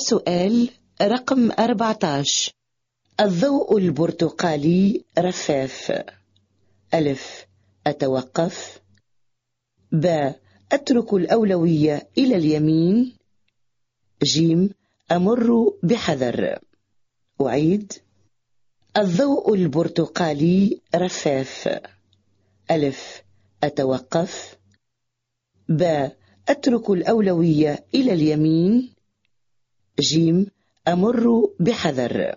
السؤال رقم 14 الضوء البرتقالي رفاف. ألف. أتوقف. ب. أترك الأولوية إلى اليمين. جيم. أمر بحذر. أعيد. الضوء البرتقالي رفاف. ألف. أتوقف. ب. أترك الأولوية إلى اليمين. جيم أمر بحذر.